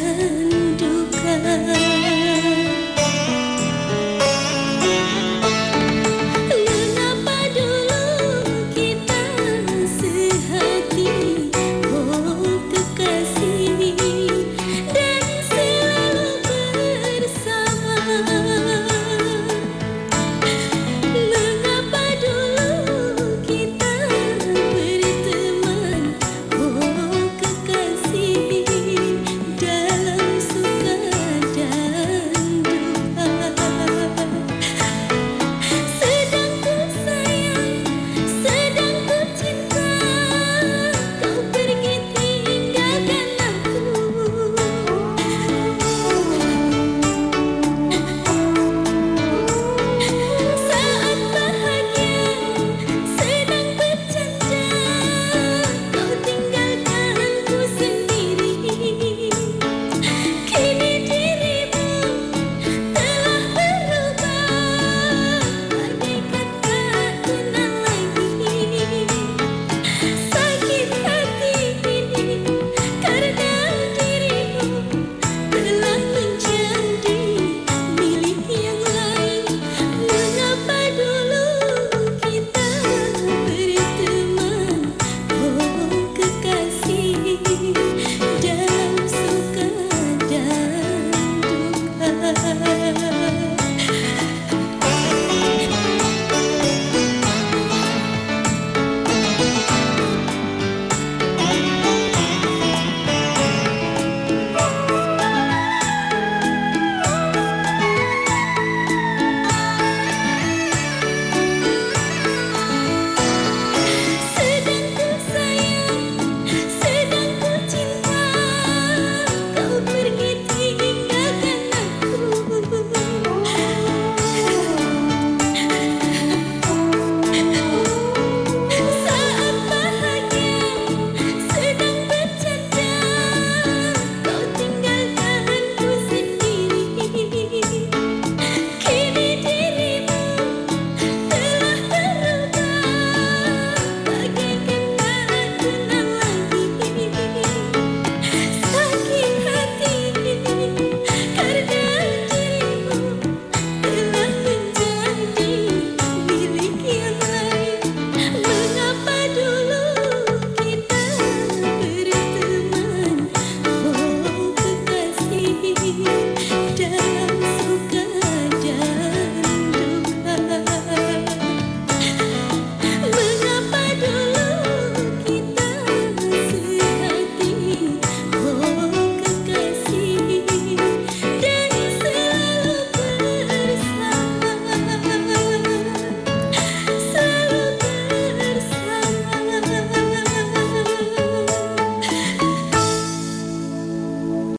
dan duka